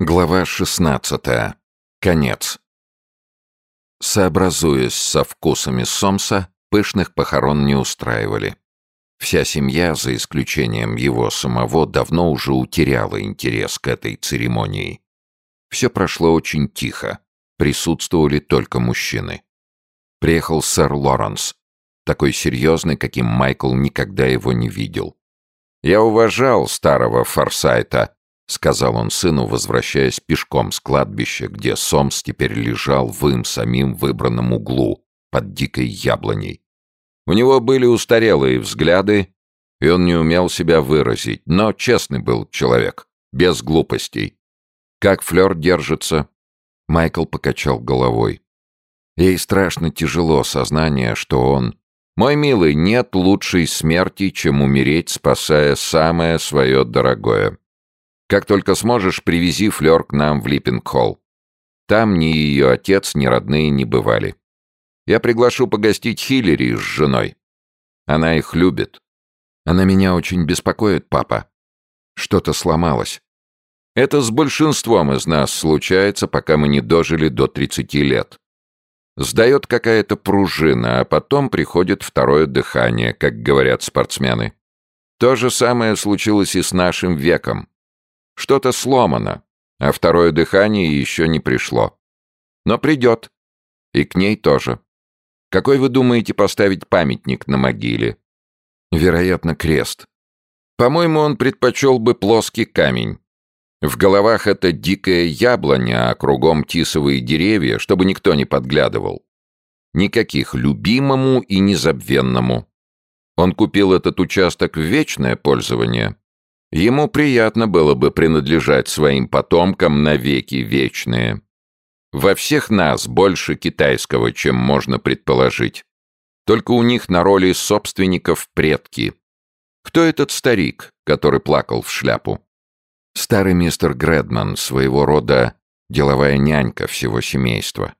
Глава 16. Конец. Сообразуясь со вкусами Сомса, пышных похорон не устраивали. Вся семья, за исключением его самого, давно уже утеряла интерес к этой церемонии. Все прошло очень тихо, присутствовали только мужчины. Приехал сэр Лоренс, такой серьезный, каким Майкл никогда его не видел. Я уважал старого Форсайта, — сказал он сыну, возвращаясь пешком с кладбища, где Сомс теперь лежал в им самим выбранном углу, под дикой яблоней. У него были устарелые взгляды, и он не умел себя выразить, но честный был человек, без глупостей. «Как Флёр держится?» Майкл покачал головой. Ей страшно тяжело сознание, что он... «Мой милый, нет лучшей смерти, чем умереть, спасая самое свое дорогое. Как только сможешь, привези Флёр к нам в Липпинг-холл. Там ни ее отец, ни родные не бывали. Я приглашу погостить Хиллери с женой. Она их любит. Она меня очень беспокоит, папа. Что-то сломалось. Это с большинством из нас случается, пока мы не дожили до 30 лет. Сдает какая-то пружина, а потом приходит второе дыхание, как говорят спортсмены. То же самое случилось и с нашим веком. Что-то сломано, а второе дыхание еще не пришло. Но придет. И к ней тоже. Какой вы думаете поставить памятник на могиле? Вероятно, крест. По-моему, он предпочел бы плоский камень. В головах это дикая яблоня, а кругом тисовые деревья, чтобы никто не подглядывал. Никаких любимому и незабвенному. Он купил этот участок в вечное пользование. Ему приятно было бы принадлежать своим потомкам навеки вечные. Во всех нас больше китайского, чем можно предположить. Только у них на роли собственников предки. Кто этот старик, который плакал в шляпу? Старый мистер Гредман, своего рода деловая нянька всего семейства.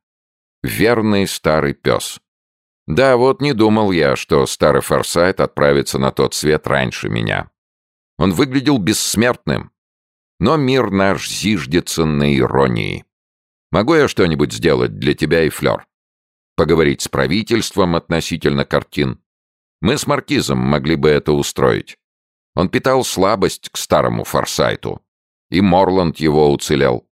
Верный старый пес. Да, вот не думал я, что старый Форсайт отправится на тот свет раньше меня. Он выглядел бессмертным. Но мир наш зиждется на иронии. Могу я что-нибудь сделать для тебя и Флёр? Поговорить с правительством относительно картин? Мы с Маркизом могли бы это устроить. Он питал слабость к старому Форсайту. И Морланд его уцелел.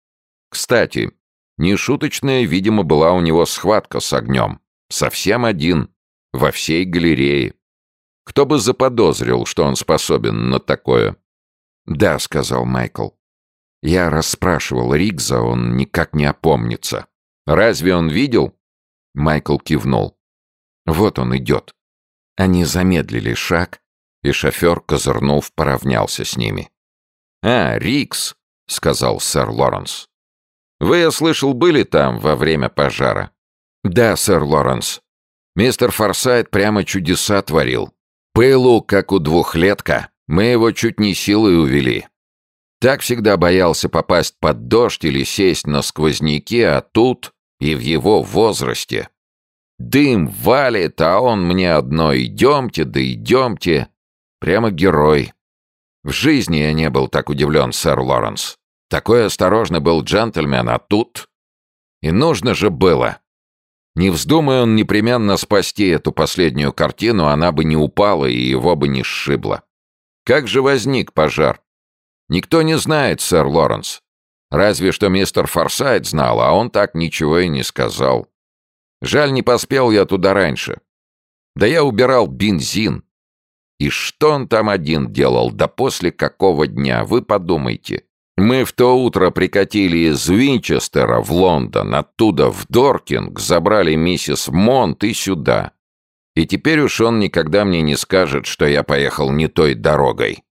Кстати, нешуточная, видимо, была у него схватка с огнем. Совсем один. Во всей галерее. Кто бы заподозрил, что он способен на такое? «Да», — сказал Майкл. Я расспрашивал Ригза, он никак не опомнится. «Разве он видел?» Майкл кивнул. «Вот он идет». Они замедлили шаг, и шофер, козырнув, поравнялся с ними. «А, Рикс», — сказал сэр Лоренс. «Вы, я слышал, были там во время пожара?» «Да, сэр Лоренс. Мистер Форсайт прямо чудеса творил. Пылу, как у двухлетка, мы его чуть не силой увели. Так всегда боялся попасть под дождь или сесть на сквозняке, а тут и в его возрасте. Дым валит, а он мне одно «идемте, да идемте». Прямо герой. В жизни я не был так удивлен, сэр Лоренс. Такой осторожный был джентльмен, а тут... И нужно же было. Не вздумай он непременно спасти эту последнюю картину, она бы не упала и его бы не сшибла. Как же возник пожар? Никто не знает, сэр Лоренс. Разве что мистер Форсайт знал, а он так ничего и не сказал. Жаль, не поспел я туда раньше. Да я убирал бензин. И что он там один делал, да после какого дня, вы подумайте. Мы в то утро прикатили из Винчестера в Лондон, оттуда в Доркинг, забрали миссис Монт и сюда. И теперь уж он никогда мне не скажет, что я поехал не той дорогой».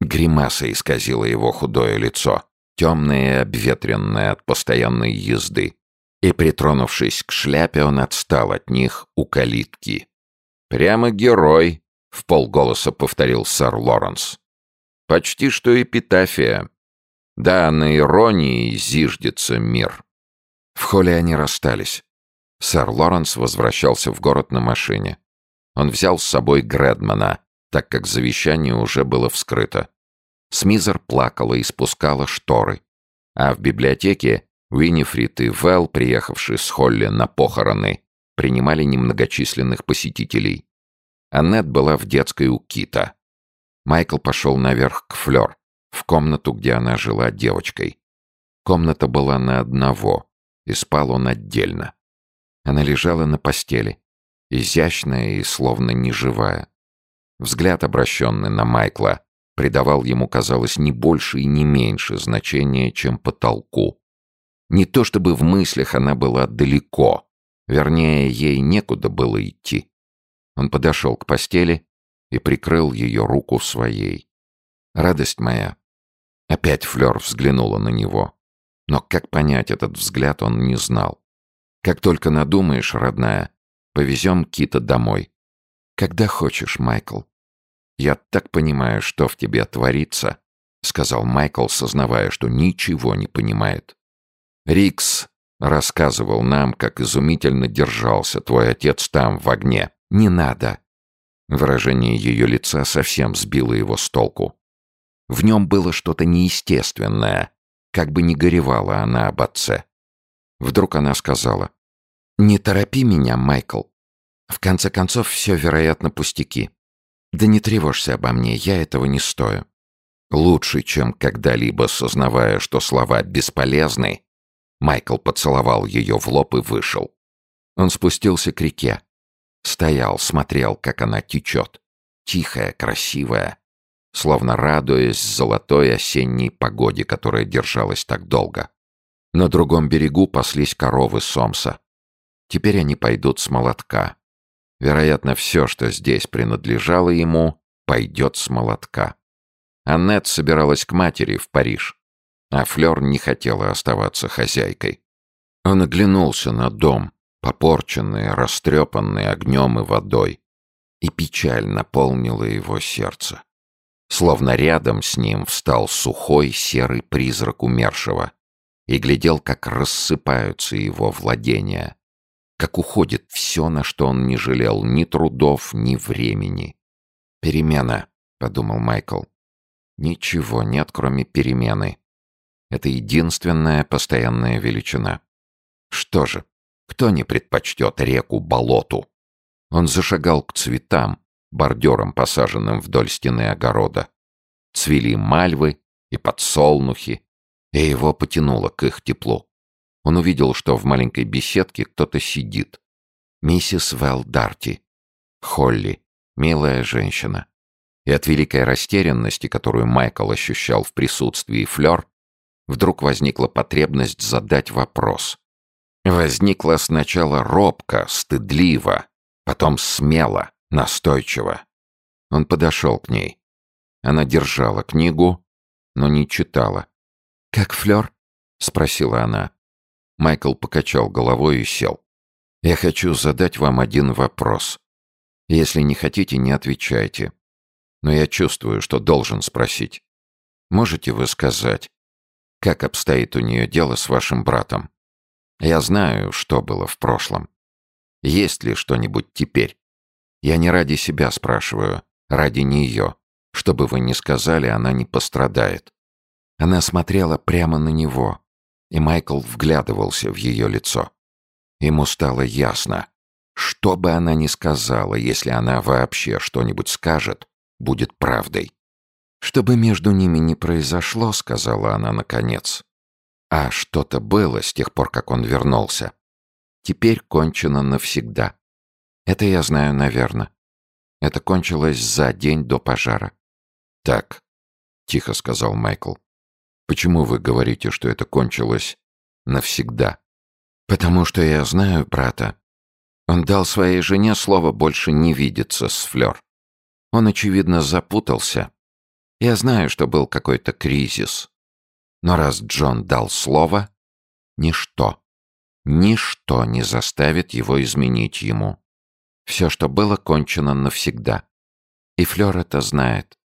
Гримаса исказила его худое лицо, темное и обветренное от постоянной езды. И, притронувшись к шляпе, он отстал от них у калитки. «Прямо герой», — в полголоса повторил сэр Лоренс. «Почти что эпитафия. Да, на иронии зиждется мир. В холле они расстались. Сэр Лоренс возвращался в город на машине. Он взял с собой Гредмана, так как завещание уже было вскрыто. Смизер плакала и спускала шторы. А в библиотеке Уинифрид и Вэл, приехавшие с Холли на похороны, принимали немногочисленных посетителей. Аннет была в детской у Кита. Майкл пошел наверх к Флёр, в комнату, где она жила девочкой. Комната была на одного, и спал он отдельно. Она лежала на постели, изящная и словно неживая. Взгляд, обращенный на Майкла, придавал ему, казалось, не больше и не меньше значения, чем потолку. Не то чтобы в мыслях она была далеко, вернее, ей некуда было идти. Он подошел к постели и прикрыл ее руку своей. «Радость моя!» Опять Флёр взглянула на него. Но как понять этот взгляд, он не знал. «Как только надумаешь, родная, повезем Кита домой. Когда хочешь, Майкл». «Я так понимаю, что в тебе творится», — сказал Майкл, сознавая, что ничего не понимает. «Рикс рассказывал нам, как изумительно держался твой отец там, в огне. Не надо!» Выражение ее лица совсем сбило его с толку. В нем было что-то неестественное, как бы не горевала она об отце. Вдруг она сказала, «Не торопи меня, Майкл. В конце концов, все, вероятно, пустяки. Да не тревожься обо мне, я этого не стою». Лучше, чем когда-либо сознавая, что слова бесполезны, Майкл поцеловал ее в лоб и вышел. Он спустился к реке. Стоял, смотрел, как она течет. Тихая, красивая, словно радуясь золотой осенней погоде, которая держалась так долго. На другом берегу паслись коровы Сомса. Теперь они пойдут с молотка. Вероятно, все, что здесь принадлежало ему, пойдет с молотка. Аннет собиралась к матери в Париж, а Флёр не хотела оставаться хозяйкой. Он оглянулся на дом, попорченный, растрепанный огнем и водой, и печаль наполнила его сердце. Словно рядом с ним встал сухой серый призрак умершего и глядел, как рассыпаются его владения, как уходит все, на что он не жалел ни трудов, ни времени. «Перемена», — подумал Майкл. «Ничего нет, кроме перемены. Это единственная постоянная величина. Что же, кто не предпочтет реку болоту?» Он зашагал к цветам, бордюром, посаженным вдоль стены огорода. Цвели мальвы и подсолнухи, и его потянуло к их теплу. Он увидел, что в маленькой беседке кто-то сидит. Миссис Вэл Дарти. Холли, милая женщина. И от великой растерянности, которую Майкл ощущал в присутствии Флёр, вдруг возникла потребность задать вопрос. Возникла сначала робко, стыдливо, потом смело, Настойчиво. Он подошел к ней. Она держала книгу, но не читала. «Как Флёр?» — спросила она. Майкл покачал головой и сел. «Я хочу задать вам один вопрос. Если не хотите, не отвечайте. Но я чувствую, что должен спросить. Можете вы сказать, как обстоит у нее дело с вашим братом? Я знаю, что было в прошлом. Есть ли что-нибудь теперь? Я не ради себя спрашиваю, ради нее. Что бы вы ни сказали, она не пострадает. Она смотрела прямо на него, и Майкл вглядывался в ее лицо. Ему стало ясно, что бы она ни сказала, если она вообще что-нибудь скажет, будет правдой. «Что бы между ними ни произошло», — сказала она наконец. «А что-то было с тех пор, как он вернулся. Теперь кончено навсегда. Это я знаю, наверное. Это кончилось за день до пожара. Так, тихо сказал Майкл. Почему вы говорите, что это кончилось навсегда? Потому что я знаю брата. Он дал своей жене слово больше не видеться с Флёр. Он, очевидно, запутался. Я знаю, что был какой-то кризис. Но раз Джон дал слово, ничто, ничто не заставит его изменить ему. Все, что было, кончено навсегда. И Флёр это знает.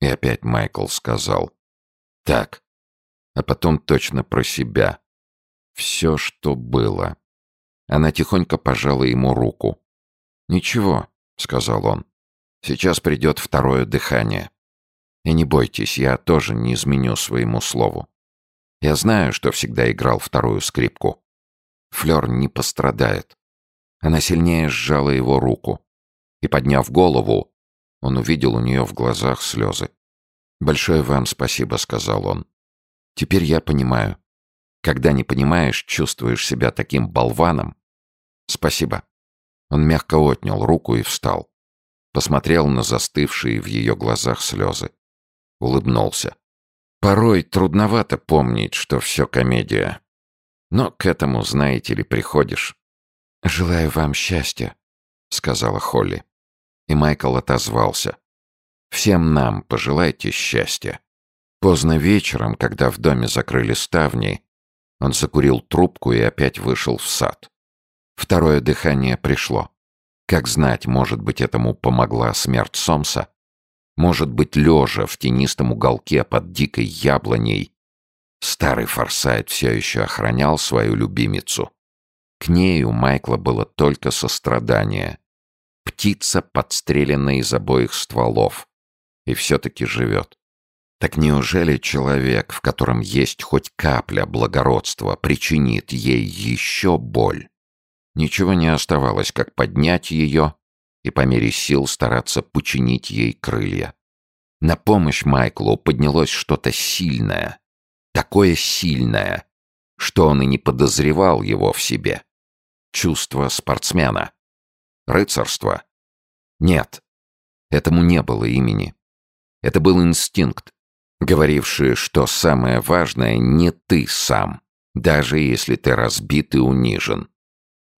И опять Майкл сказал. Так. А потом точно про себя. Все, что было. Она тихонько пожала ему руку. «Ничего», — сказал он. «Сейчас придет второе дыхание. И не бойтесь, я тоже не изменю своему слову. Я знаю, что всегда играл вторую скрипку. Флёр не пострадает. Она сильнее сжала его руку. И, подняв голову, он увидел у нее в глазах слезы. «Большое вам спасибо», — сказал он. «Теперь я понимаю. Когда не понимаешь, чувствуешь себя таким болваном. Спасибо». Он мягко отнял руку и встал. Посмотрел на застывшие в ее глазах слезы. Улыбнулся. Порой трудновато помнить, что все комедия. Но к этому, знаете ли, приходишь. «Желаю вам счастья», — сказала Холли. И Майкл отозвался. «Всем нам пожелайте счастья». Поздно вечером, когда в доме закрыли ставни, он закурил трубку и опять вышел в сад. Второе дыхание пришло. Как знать, может быть, этому помогла смерть Сомса? Может быть, лежа в тенистом уголке под дикой яблоней, старый Форсайт все еще охранял свою любимицу. К ней у Майкла было только сострадание птица, подстреленная из обоих стволов. И все-таки живет. Так неужели человек, в котором есть хоть капля благородства, причинит ей еще боль? Ничего не оставалось, как поднять ее и по мере сил стараться починить ей крылья. На помощь Майклу поднялось что-то сильное, такое сильное, что он и не подозревал его в себе. Чувство спортсмена. Рыцарство? Нет. Этому не было имени. Это был инстинкт, говоривший, что самое важное не ты сам, даже если ты разбит и унижен.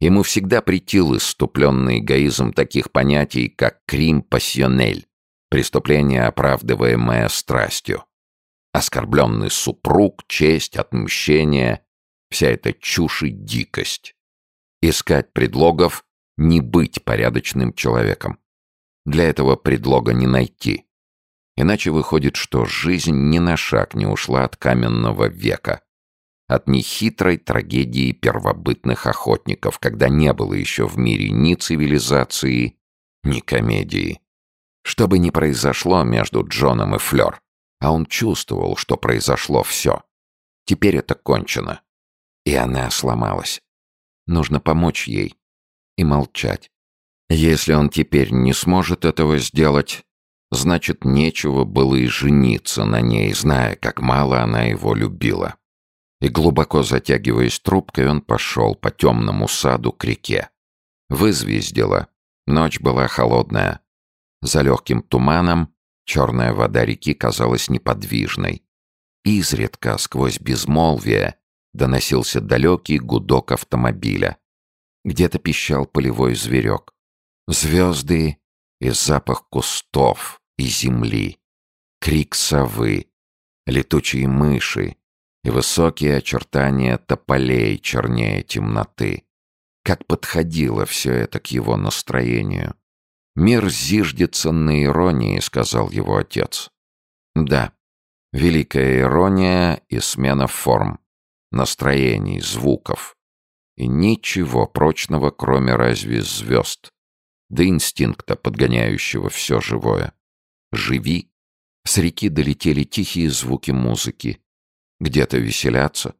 Ему всегда претил иступленный эгоизм таких понятий, как крим пассионель, преступление, оправдываемое страстью. Оскорбленный супруг, честь, отмщение — вся эта чушь и дикость. Искать предлогов не быть порядочным человеком. Для этого предлога не найти. Иначе выходит, что жизнь ни на шаг не ушла от каменного века. От нехитрой трагедии первобытных охотников, когда не было еще в мире ни цивилизации, ни комедии. Что бы ни произошло между Джоном и Флёр, а он чувствовал, что произошло все. Теперь это кончено. И она сломалась. Нужно помочь ей и молчать. Если он теперь не сможет этого сделать, значит, нечего было и жениться на ней, зная, как мало она его любила. И глубоко затягиваясь трубкой, он пошел по темному саду к реке. Вызвездило. Ночь была холодная. За легким туманом черная вода реки казалась неподвижной. Изредка, сквозь безмолвие, доносился далекий гудок автомобиля. Где-то пищал полевой зверек. Звезды и запах кустов и земли. Крик совы, летучие мыши и высокие очертания тополей чернее темноты. Как подходило все это к его настроению. «Мир зиждется на иронии», — сказал его отец. «Да, великая ирония и смена форм, настроений, звуков и ничего прочного, кроме разве звезд, да инстинкта, подгоняющего все живое. Живи. С реки долетели тихие звуки музыки. Где-то веселятся.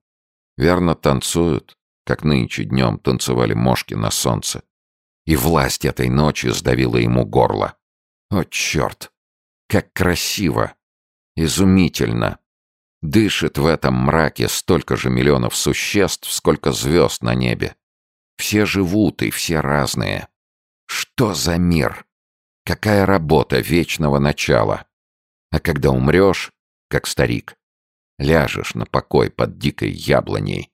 Верно танцуют, как нынче днем танцевали мошки на солнце. И власть этой ночи сдавила ему горло. О, черт! Как красиво! Изумительно! Дышит в этом мраке столько же миллионов существ, сколько звезд на небе. Все живут и все разные. Что за мир? Какая работа вечного начала? А когда умрешь, как старик, ляжешь на покой под дикой яблоней.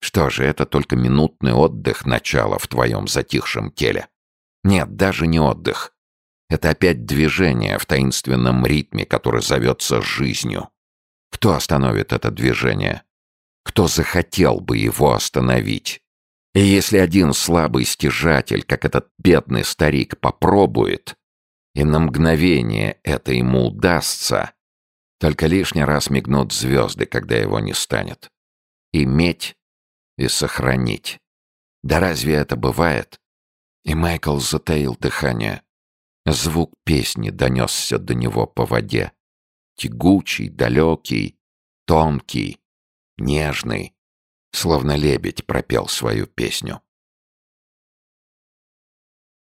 Что же, это только минутный отдых начала в твоем затихшем теле? Нет, даже не отдых. Это опять движение в таинственном ритме, который зовется жизнью. Кто остановит это движение? Кто захотел бы его остановить? И если один слабый стяжатель, как этот бедный старик, попробует, и на мгновение это ему удастся, только лишний раз мигнут звезды, когда его не станет. Иметь и сохранить. Да разве это бывает? И Майкл затаил дыхание. Звук песни донесся до него по воде тягучий, далекий, тонкий. нежный, словно лебедь пропел свою песню.